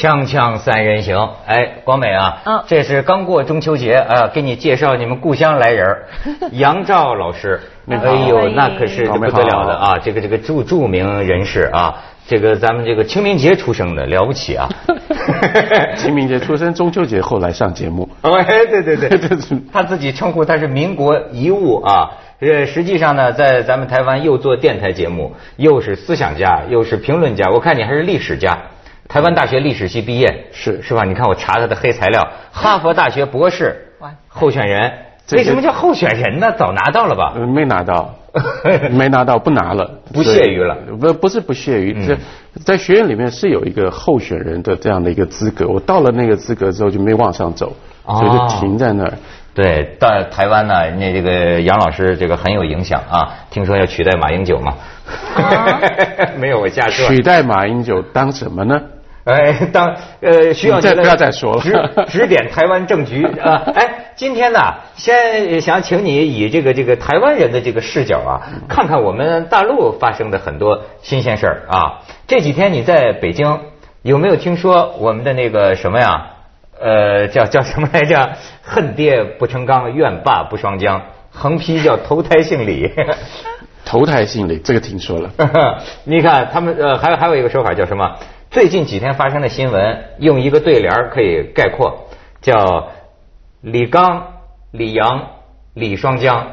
锵锵三人行，哎，光美啊，嗯这是刚过中秋节啊，给你介绍你们故乡来人儿。杨照老师，哎呦，那可是不得了的啊，这个这个著著名人士啊，这个咱们这个清明节出生的了不起啊，清明节出生，中秋节后来上节目。哎，对对对。这是，他自己称呼他是民国遗物啊。呃，实际上呢，在咱们台湾又做电台节目，又是思想家，又是评论家。我看你还是历史家，台湾大学历史系毕业，是是吧？你看我查他的黑材料，哈佛大学博士哇候选人。为什么叫候选人呢？早拿到了吧？呃没拿到，没拿到，不拿了，不屑于了不，不是不屑于，嗯在学院里面是有一个候选人的这样的一个资格，我到了那个资格之后就没往上走，哦所以就停在那儿。对，到台湾呢，人家这个杨老师这个很有影响啊。听说要取代马英九嘛？啊 没有，我瞎说。取代马英九当什么呢？哎，当呃需要再不要再说了指指点台湾政局 啊！哎，今天呢，先想请你以这个这个台湾人的这个视角啊，看看我们大陆发生的很多新鲜事儿啊。这几天你在北京有没有听说我们的那个什么呀？呃，叫叫什么来着？恨爹不成钢，怨爸不双江，横批叫投胎姓李。投胎姓李，这个听说了。你看他们呃，还有还有一个说法叫什么？最近几天发生的新闻，用一个对联儿可以概括，叫李刚、李阳、李双江，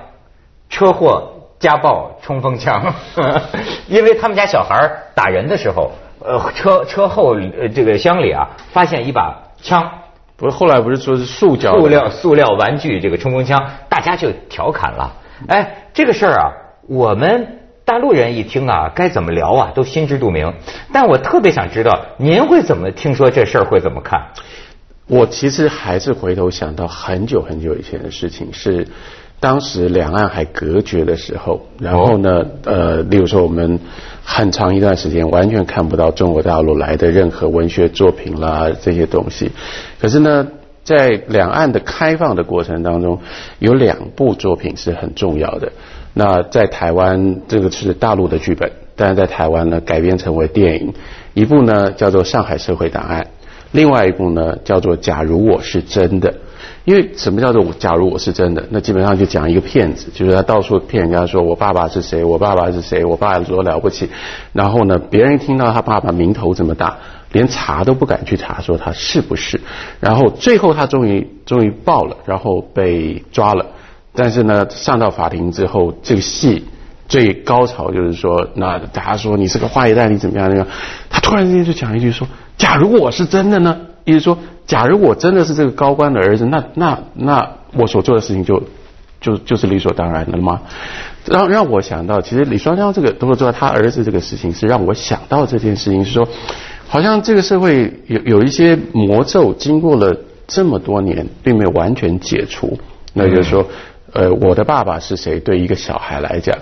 车祸、家暴、冲锋枪。因为他们家小孩打人的时候，呃，车车后呃这个箱里啊，发现一把枪。不是后来不是说是塑胶塑料塑料玩具这个冲锋枪，大家就调侃了。哎，这个事儿啊，我们大陆人一听啊，该怎么聊啊，都心知肚明。但我特别想知道，您会怎么听说这事儿会怎么看？我其实还是回头想到很久很久以前的事情，是当时两岸还隔绝的时候，然后呢，呃，例如说我们很长一段时间完全看不到中国大陆来的任何文学作品啦这些东西，可是呢。在两岸的开放的过程当中，有两部作品是很重要的。那在台湾，这个是大陆的剧本，但是在台湾呢改编成为电影，一部呢叫做《上海社会档案》，另外一部呢叫做《假如我是真的》。因为什么叫做“假如我是真的”？那基本上就讲一个骗子，就是他到处骗人家说我爸爸是谁，我爸爸是谁，我爸爸多了不起。然后呢，别人听到他爸爸名头这么大，连查都不敢去查，说他是不是。然后最后他终于终于爆了，然后被抓了。但是呢，上到法庭之后，这个戏最高潮就是说，那大家说你是个坏蛋，你怎么样？那个他突然之间就讲一句说：“假如我是真的呢？”意思说，假如我真的是这个高官的儿子，那那那我所做的事情就就就是理所当然的了吗？让让我想到，其实李双江这个都做他儿子这个事情，是让我想到这件事情，是说，好像这个社会有有一些魔咒，经过了这么多年，并没有完全解除。那就是说，呃，我的爸爸是谁？对一个小孩来讲，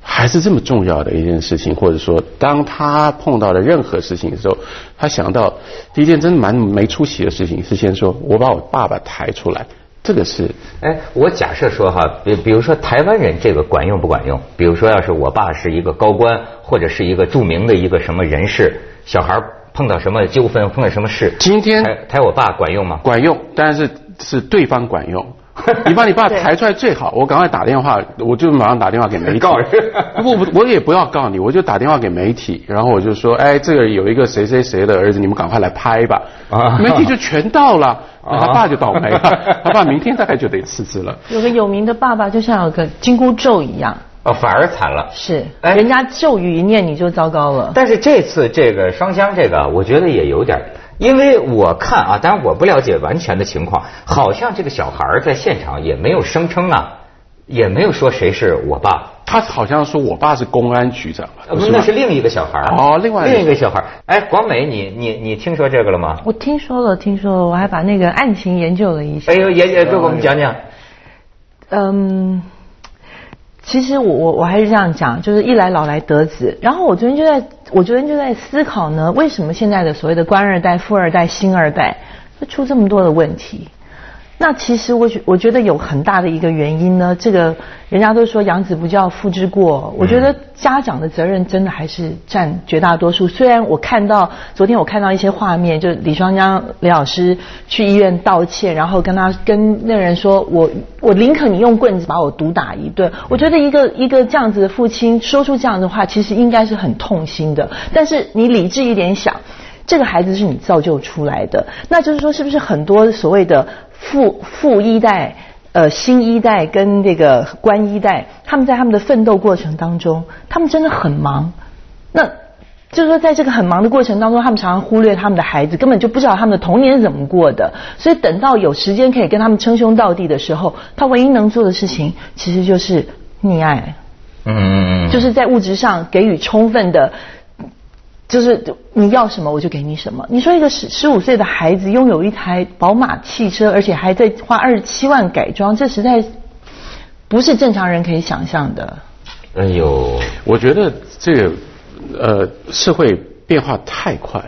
还是这么重要的一件事情，或者说，当他碰到了任何事情的时候，他想到第一件真的蛮没出息的事情，是先说我把我爸爸抬出来，这个是哎，我假设说哈，比比如说台湾人这个管用不管用？比如说，要是我爸是一个高官，或者是一个著名的一个什么人士，小孩碰到什么纠纷，碰到什么事，今天抬抬我爸管用吗？管用，但是是对方管用。你把你爸抬出来最好，我赶快打电话，我就马上打电话给媒体 告人不不，我也不要告你，我就打电话给媒体，然后我就说，哎，这个有一个谁谁谁的儿子，你们赶快来拍吧。啊媒体就全到了，啊他爸就倒霉了，他爸明天大概就得辞职了。有个有名的爸爸，就像有个金箍咒一样，哦，反而惨了。是，哎人家咒语一念你就糟糕了。但是这次这个双香这个，我觉得也有点儿，因为我看啊，当然我不了解完全的情况，好像这个小孩儿在现场也没有声称啊，也没有说谁是我爸，他好像说我爸是公安局长吧，呃不是那是另一个小孩儿哦另外另一个小孩儿。哎，广美，你你你听说这个了吗？我听说了，听说了，我还把那个案情研究了一下。哎呦，研究给我们讲讲。嗯，其实我我我还是这样讲，就是一来老来得子。然后我昨天就在，我昨天就在思考呢，为什么现在的所谓的官二代、富二代、星二代会出这么多的问题？那其实我觉我觉得有很大的一个原因呢，这个人家都说养子不教父之过，我觉得家长的责任真的还是占绝大多数。虽然我看到昨天我看到一些画面，就李双江李老师去医院道歉，然后跟他跟那人说我我宁可你用棍子把我毒打一顿。我觉得一个一个这样子的父亲说出这样的话，其实应该是很痛心的。但是你理智一点想。这个孩子是你造就出来的，那就是说，是不是很多所谓的富富一代、呃新一代跟这个官一代，他们在他们的奋斗过程当中，他们真的很忙。那就是说，在这个很忙的过程当中，他们常常忽略他们的孩子，根本就不知道他们的童年是怎么过的。所以等到有时间可以跟他们称兄道弟的时候，他唯一能做的事情，其实就是溺爱。嗯就是在物质上给予充分的。就是你要什么我就给你什么。你说一个十十五岁的孩子拥有一台宝马汽车，而且还在花二十七万改装，这实在不是正常人可以想象的。哎呦，我觉得这个呃社会变化太快，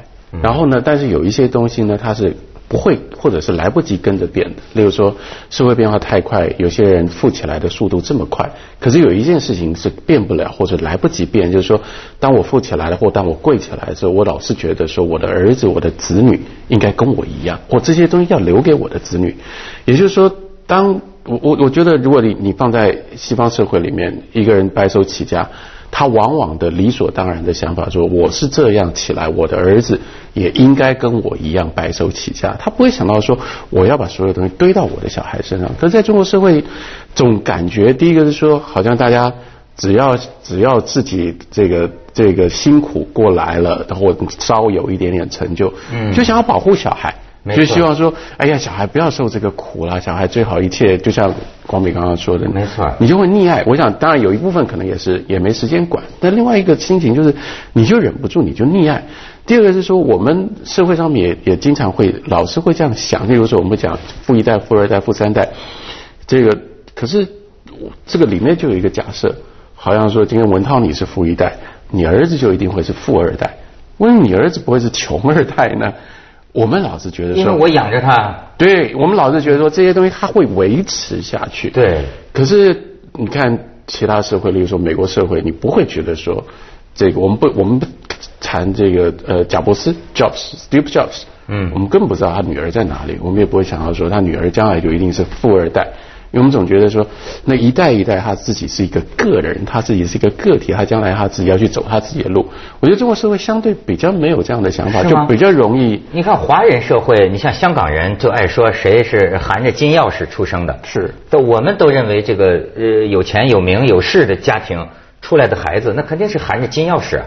然后呢，但是有一些东西呢，它是。不会，或者是来不及跟着变的。例如说，社会变化太快，有些人富起来的速度这么快，可是有一件事情是变不了，或者来不及变，就是说，当我富起来了，或当我贵起来的时候，我老是觉得说，我的儿子、我的子女应该跟我一样，或这些东西要留给我的子女。也就是说，当我我我觉得，如果你你放在西方社会里面，一个人白手起家。他往往的理所当然的想法说：“我是这样起来，我的儿子也应该跟我一样白手起家。”他不会想到说：“我要把所有东西堆到我的小孩身上。”可是在中国社会，总感觉第一个是说，好像大家只要 只要自己这个这个辛苦过来了，然后稍有一点点成就，嗯，就想要保护小孩。就希望说，哎呀，小孩不要受这个苦了，小孩最好一切就像光美刚刚说的，没错，你就会溺爱。我想，当然有一部分可能也是也没时间管，但另外一个心情就是，你就忍不住，你就溺爱。第二个是说，我们社会上面也也经常会老是会这样想，例如说我们讲富一代、富二代、富三代，这个可是这个里面就有一个假设，好像说今天文涛你是富一代，你儿子就一定会是富二代，为什么你儿子不会是穷二代呢？我们老是觉得说，因为我养着他，对我们老是觉得说这些东西它会维持下去。对，可是你看其他社会，例如说美国社会，你不会觉得说这个我们不我们不谈这个呃贾伯斯 Jobs，Steve Jobs，嗯，我们根本不知道他女儿在哪里，我们也不会想到说他女儿将来就一定是富二代。因为我们总觉得说，那一代一代他自己是一个个人，他自己是一个个体，他将来他自己要去走他自己的路。我觉得中国社会相对比较没有这样的想法，就比较容易。你看华人社会，你像香港人就爱说谁是含着金钥匙出生的，是，都我们都认为这个呃有钱有名有势的家庭出来的孩子，那肯定是含着金钥匙。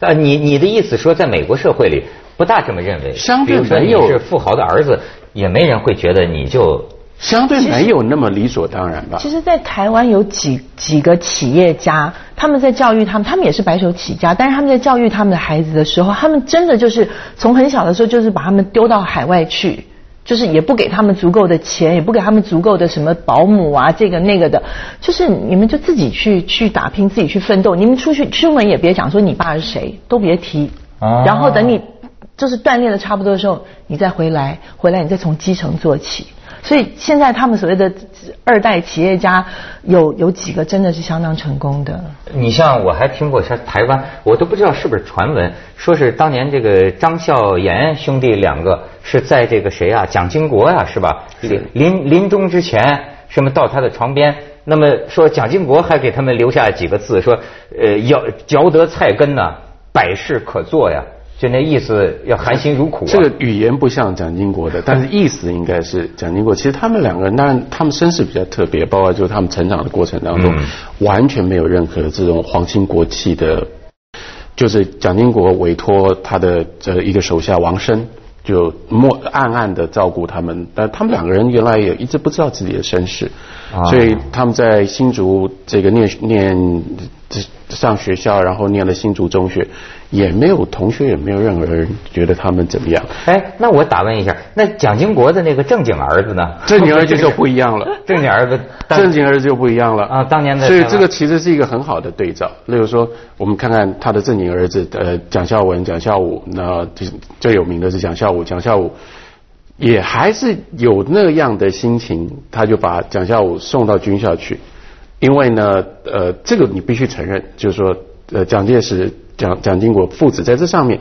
啊，你你的意思说，在美国社会里不大这么认为？相对没有是富豪的儿子，也没人会觉得你就。相对没有那么理所当然吧。其实，在台湾有几几个企业家，他们在教育他们，他们也是白手起家，但是他们在教育他们的孩子的时候，他们真的就是从很小的时候，就是把他们丢到海外去，就是也不给他们足够的钱，也不给他们足够的什么保姆啊，这个那个的，就是你们就自己去去打拼，自己去奋斗。你们出去出门也别讲说你爸是谁，都别提。然后等你就是锻炼的差不多的时候，你再回来，回来你再从基层做起。所以现在他们所谓的二代企业家有有几个真的是相当成功的。你像我还听过像台湾，我都不知道是不是传闻，说是当年这个张孝炎兄弟两个是在这个谁啊蒋经国呀是吧？临临临终之前，什么到他的床边，那么说蒋经国还给他们留下几个字，说呃要嚼得菜根呐，百事可做呀。就那意思要含辛茹苦。这个语言不像蒋经国的，但是意思应该是蒋经国。其实他们两个人，当然他们身世比较特别，包括就是他们成长的过程当中，完全没有任何这种皇亲国戚的。就是蒋经国委托他的这一个手下王生，就默暗暗的照顾他们。但他们两个人原来也一直不知道自己的身世，所以他们在新竹这个念念上学校，然后念了新竹中学。也没有同学，也没有任何人觉得他们怎么样。哎，那我打问一下，那蒋经国的那个正经儿子呢？正经儿子就不一样了。正经儿子，正经儿子就不一样了啊！当年的，所以这个其实是一个很好的对照。例如说，我们看看他的正经儿子，呃，蒋孝文、蒋孝武，那最最有名的是蒋孝武。蒋孝武也还是有那样的心情，他就把蒋孝武送到军校去，因为呢，呃，这个你必须承认，就是说，呃，蒋介石、蒋蒋经国父子在这上面，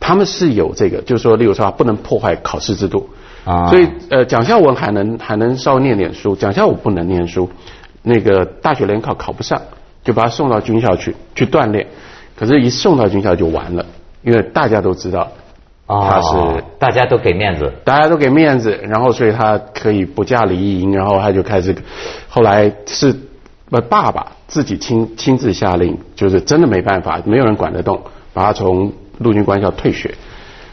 他们是有这个，就是说，例如说不能破坏考试制度啊所以呃，蒋孝文还能还能稍微念点书，蒋孝武不能念书，那个大学联考考不上，就把他送到军校去去锻炼，可是，一送到军校就完了，因为大家都知道他是。哦大家都给面子，大家都给面子，然后所以他可以不嫁李义营，然后他就开始，后来是呃爸爸自己亲亲自下令，就是真的没办法，没有人管得动，把他从陆军官校退学。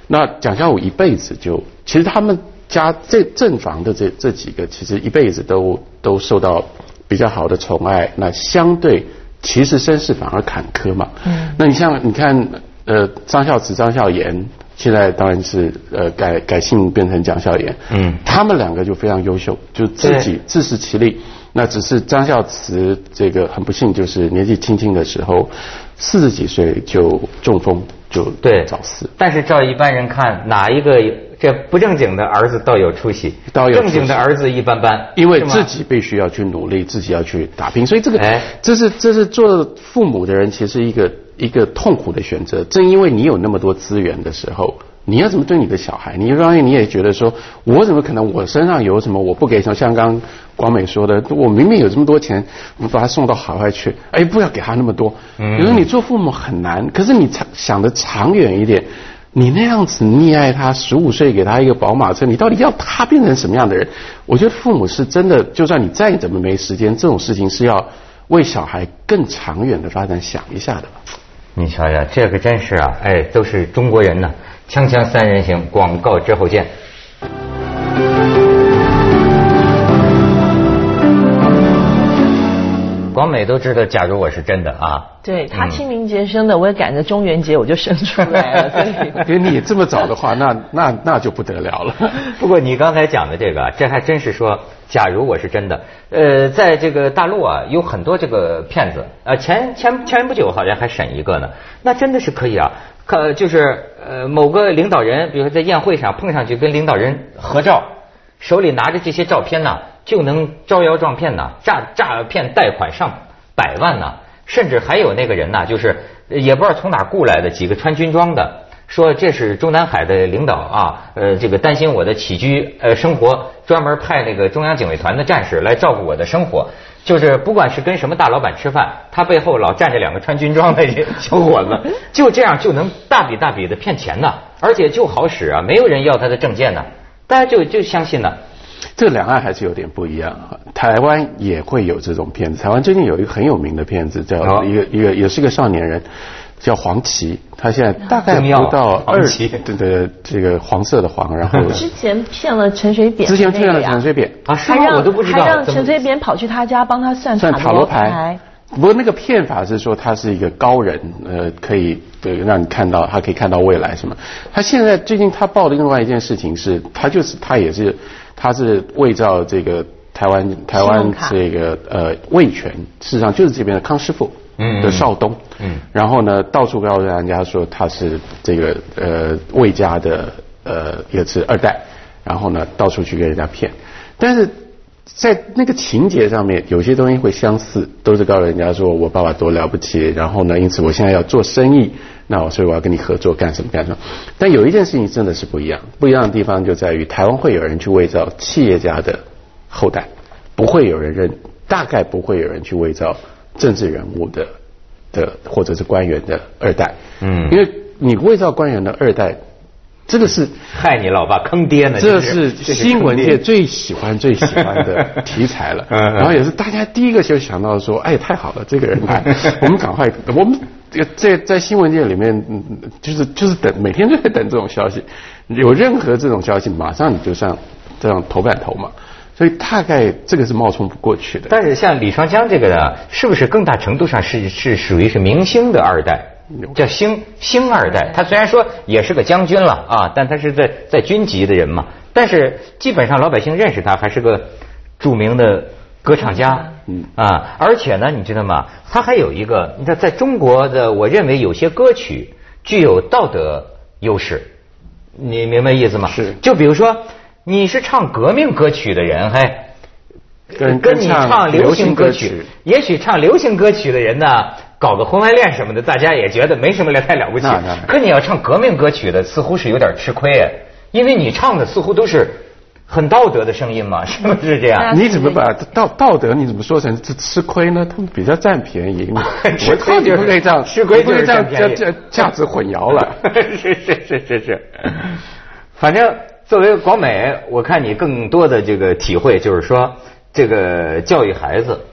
那蒋孝武一辈子就，其实他们家这正房的这这几个，其实一辈子都都受到比较好的宠爱，那相对其实身世反而坎坷嘛。嗯，那你像你看，呃，张孝慈、张孝言，现在当然是呃改改姓变成蒋孝严。嗯他们两个就非常优秀，就自己自食其力。那只是张孝慈这个很不幸，就是年纪轻轻的时候，四十几岁就中风，就对，早死。但是照一般人看，哪一个这不正经的儿子倒有出息，倒有正经的儿子一般般，因为自己必须要去努力，自己要去打拼，所以这个，哎这是这是做父母的人其实一个一个痛苦的选择。正因为你有那么多资源的时候，你要怎么对你的小孩？你发现你也觉得说，我怎么可能我身上有什么我不给？像像刚广美说的，我明明有这么多钱，我把他送到海外去，哎，不要给他那么多。嗯有时候你做父母很难，可是你长想的长远一点。你那样子溺爱他，十五岁给他一个宝马车，你到底要他变成什么样的人？我觉得父母是真的，就算你再怎么没时间，这种事情是要为小孩更长远的发展想一下的。你瞧瞧，这个真是啊，哎，都是中国人呢。锵锵三人行，广告之后见。广美都知道，假如我是真的啊，对他清明节生的，我也赶着中元节我就生出来了，所以。因为你这么早的话，那那那就不得了了。不过你刚才讲的这个啊，这还真是说，假如我是真的，呃，在这个大陆啊，有很多这个骗子，呃，前前前不久好像还审一个呢，那真的是可以啊，可就是呃某个领导人，比如说在宴会上碰上去跟领导人合照，手里拿着这些照片呐，就能招摇撞骗呐，诈诈骗贷款上百万呐，甚至还有那个人呐，就是也不知道从哪雇来的几个穿军装的。说这是中南海的领导啊，呃，这个担心我的起居呃生活，专门派那个中央警卫团的战士来照顾我的生活。就是不管是跟什么大老板吃饭，他背后老站着两个穿军装的 小伙子，就这样就能大笔大笔的骗钱呐，而且就好使啊，没有人要他的证件呢，大家就就相信呢。这两岸还是有点不一样啊。台湾也会有这种骗子。台湾最近有一个很有名的骗子，叫哦一个一个也是个少年人，叫黄旗。他现在大概不到二黄旗对对，这个黄色的黄，然后 之前骗了陈水扁，之前骗了陈水扁，啊，是吗？还让我都不知道。还让陈水扁跑去他家帮他算算塔罗罗牌。不过那个骗法是说他是一个高人，呃，可以对让你看到他可以看到未来什么。他现在最近他报的另外一件事情是，他就是他也是他是伪造这个台湾台湾这个呃魏权，事实上就是这边的康师傅嗯的少东，嗯然后呢到处告诉人家说他是这个呃魏家的呃也是二代，然后呢到处去跟人家骗，但是。在那个情节上面，有些东西会相似，都是告诉人家说我爸爸多了不起，然后呢，因此我现在要做生意，那我所以我要跟你合作干什么干什么。但有一件事情真的是不一样，不一样的地方就在于台湾会有人去伪造企业家的后代，不会有人认，大概不会有人去伪造政治人物的的或者是官员的二代，嗯。因为你伪造官员的二代，这个是害你老爸坑爹呢？这是是新闻界最喜欢、最喜欢的题材了。然后也是大家第一个就想到说，哎，太好了，这个人来，我们赶快，我们这个在在新闻界里面，嗯就是就是等每天都在等这种消息，有任何这种消息，马上你就上这样头版头嘛。所以大概这个是冒充不过去的。但是像李双江这个呢，是不是更大程度上是是属于是明星的二代？叫星星二代，他虽然说也是个将军了啊，但他是在在军级的人嘛。但是基本上老百姓认识他，还是个著名的歌唱家。嗯啊，而且呢，你知道吗？他还有一个，你知道，在中国的，我认为有些歌曲具有道德优势。你明白意思吗？是就比如说，你是唱革命歌曲的人，嘿，跟跟你唱流行歌曲，也许唱流行歌曲的人呢，搞个婚外恋什么的，大家也觉得没什么了太了不起那那。可你要唱革命歌曲的，似乎是有点吃亏哎，因为你唱的似乎都是很道德的声音嘛，是不是这样？你怎么把道道德你怎么说成是吃亏呢？他们比较占便宜，吃我靠，你亏就是不可以这样，吃亏不可以这样就是占便宜这这价值混淆了。是是是是是，反正作为广美，我看你更多的这个体会就是说，这个教育孩子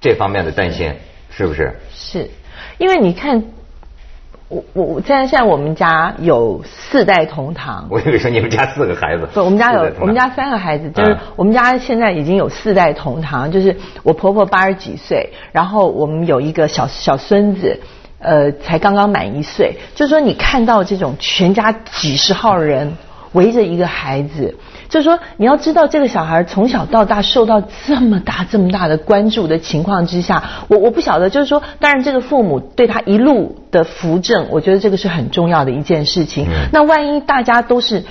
这方面的担心，是不是？是，因为你看，我我我现在现在我们家有四代同堂，我以为说你们家四个孩子，不，我们家有我们家三个孩子，就是嗯我们家现在已经有四代同堂，就是我婆婆八十几岁，然后我们有一个小小孙子。呃，才刚刚满一岁，就是说你看到这种全家几十号人围着一个孩子，就是说你要知道这个小孩从小到大受到这么大这么大的关注的情况之下，我我不晓得，就是说，当然这个父母对他一路的扶正，我觉得这个是很重要的一件事情。嗯那万一大家都是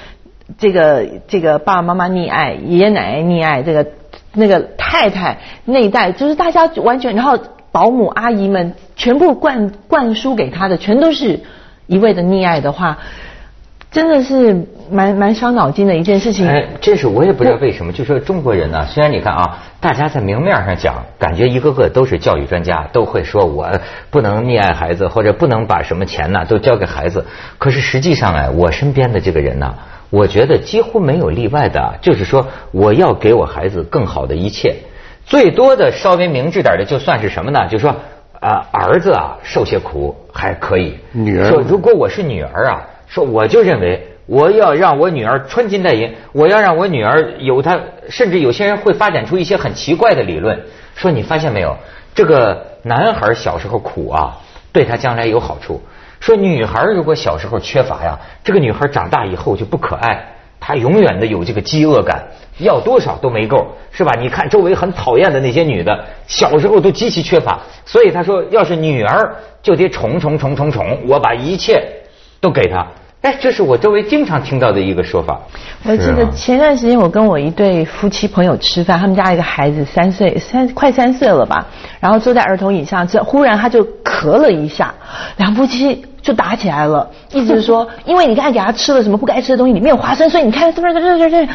这个这个爸爸妈妈溺爱，爷爷奶奶溺爱，这个那个太太那一代，就是大家完全，然后保姆阿姨们全部灌灌输给他的，全都是一味的溺爱的话，真的是蛮蛮伤脑筋的一件事情。哎，这是我也不知道为什么，就说中国人呢，虽然你看啊，大家在明面上讲，感觉一个个都是教育专家，都会说我不能溺爱孩子，或者不能把什么钱呢都交给孩子。可是实际上哎，我身边的这个人呢，我觉得几乎没有例外的，就是说我要给我孩子更好的一切。最多的稍微明智点的，就算是什么呢？就说啊、儿子啊受些苦还可以，女儿说如果我是女儿啊，说我就认为我要让我女儿穿金戴银，我要让我女儿有她，甚至有些人会发展出一些很奇怪的理论，说你发现没有，这个男孩小时候苦啊，对他将来有好处。说女孩如果小时候缺乏呀，这个女孩长大以后就不可爱。她永远的有这个饥饿感，要多少都没够，是吧？你看周围很讨厌的那些女的，小时候都极其缺乏，所以他说，要是女儿就得宠宠宠宠宠，我把一切都给他。哎，这是我周围经常听到的一个说法。我记得前段时间我跟我一对夫妻朋友吃饭，他们家一个孩子三岁，三快三岁了吧，然后坐在儿童椅上，这忽然他就咳了一下，两夫妻就打起来了，意思是说，因为你刚才给他吃了什么不该吃的东西，里面有花生，所以你看，这这这这这。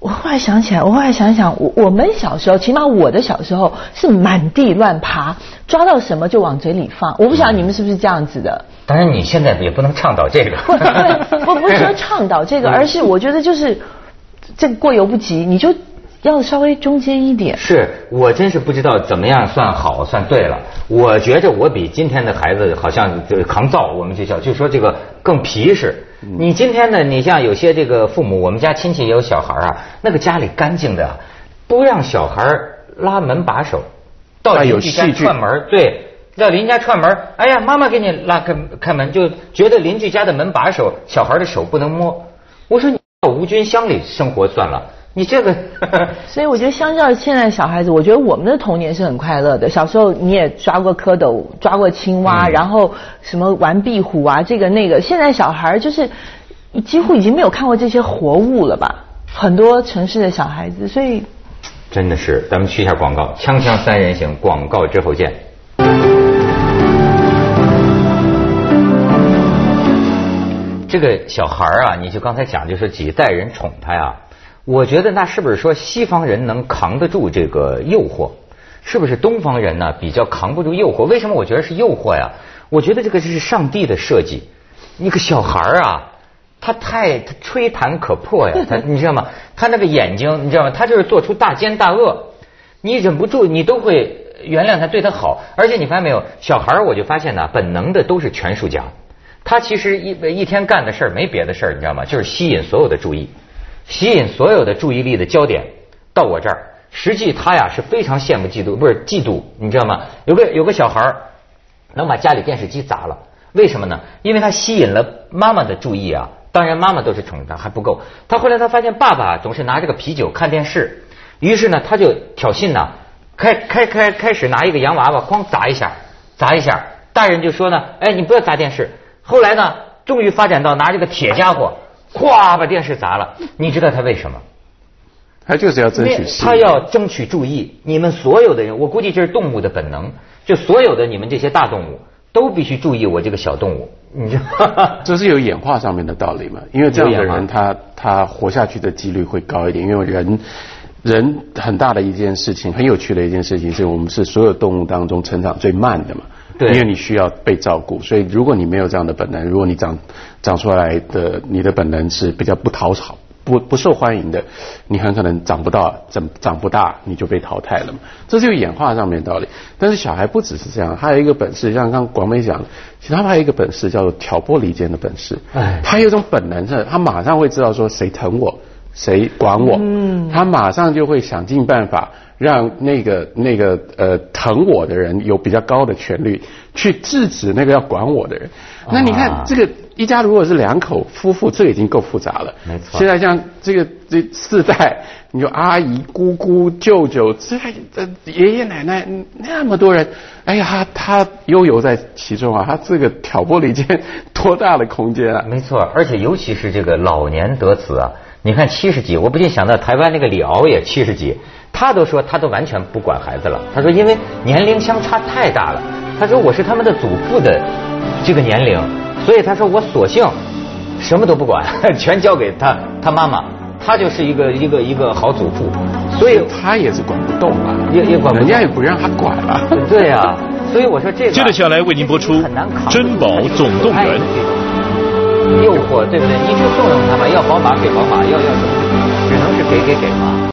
我后来想起来，我后来想想，我我们小时候，起码我的小时候是满地乱爬，抓到什么就往嘴里放。我不晓得你们是不是这样子的。当然，你现在也不能倡导这个。不不是说倡导这个，而是我觉得就是这个过犹不及，你就要稍微中间一点。是我真是不知道怎么样算好算对了。我觉着我比今天的孩子好像就抗造，我们就叫就说这个更皮实。你今天呢，你像有些这个父母，我们家亲戚也有小孩啊，那个家里干净的，不让小孩拉门把手，到邻居家细串门，对。到邻家串门，哎呀，妈妈给你拉开开门，就觉得邻居家的门把手，小孩的手不能摸。我说你到无菌乡里生活算了，你这个 所以我觉得，相较现在小孩子，我觉得我们的童年是很快乐的。小时候你也抓过蝌蚪，抓过青蛙，嗯然后什么玩壁虎啊，这个那个。现在小孩就是几乎已经没有看过这些活物了吧？很多城市的小孩子，所以真的是，咱们去一下广告，锵锵三人行，广告之后见。这个小孩啊，你就刚才讲，就是几代人宠他呀，我觉得那是不是说西方人能扛得住这个诱惑？是不是东方人呢比较扛不住诱惑？为什么我觉得是诱惑呀？我觉得这个是上帝的设计。一个小孩儿啊，他太他吹弹可破呀，他你知道吗？他那个眼睛，你知道吗？他就是做出大奸大恶，你忍不住，你都会原谅他，对他好。而且你发现没有，小孩儿我就发现呢，本能的都是权术家。他其实一一天干的事儿没别的事儿，你知道吗？就是吸引所有的注意，吸引所有的注意力的焦点到我这儿。实际他呀是非常羡慕嫉妒，不是嫉妒，你知道吗？有个有个小孩能把家里电视机砸了，为什么呢？因为他吸引了妈妈的注意啊。当然妈妈都是宠他还不够，他后来他发现爸爸总是拿这个啤酒看电视，于是呢他就挑衅呐，开开开开始拿一个洋娃娃哐砸一下，砸一下，大人就说呢，哎你不要砸电视。后来呢，终于发展到拿这个铁家伙，咵把电视砸了。你知道他为什么？他就是要争取他要争取注意。你们所有的人，我估计这是动物的本能，就所有的你们这些大动物都必须注意我这个小动物，你知道吗？这是有演化上面的道理嘛？因为这样的人他他活下去的几率会高一点，因为人人很大的一件事情，很有趣的一件事情，是我们是所有动物当中成长最慢的嘛。对因为你需要被照顾，所以如果你没有这样的本能，如果你长长出来的你的本能是比较不讨好、不不受欢迎的，你很可能长不到、长长不大，你就被淘汰了嘛。这就是演化上面的道理。但是小孩不只是这样，他有一个本事，像刚刚广美讲的，其实他还有一个本事叫做挑拨离间的本事。哎他有一种本能是，他马上会知道说谁疼我，谁管我，嗯，他马上就会想尽办法让那个那个呃疼我的人有比较高的权利去制止那个要管我的人。那你啊看这个一家如果是两口夫妇，这已经够复杂了。没错现在像这个这四代，你说阿姨、姑姑、舅舅，这这爷爷奶奶那么多人，哎呀，他他悠游在其中啊，他这个挑拨离间 多大的空间啊！没错，而且尤其是这个老年得子啊，你看七十几，我不禁想到台湾那个李敖也七十几，他都说他都完全不管孩子了。他说因为年龄相差太大了，他说我是他们的祖父的这个年龄，所以他说我索性什么都不管，全交给他他妈妈，他就是一个一个一个好祖父，所以他也是管不动啊，也也管不动人家也不让他管了。对呀、所以我说这个接着下来为您播出珍宝总动员诱惑，对不对？你就纵容他嘛，要宝马给宝马，要要什么，只能是给给给嘛。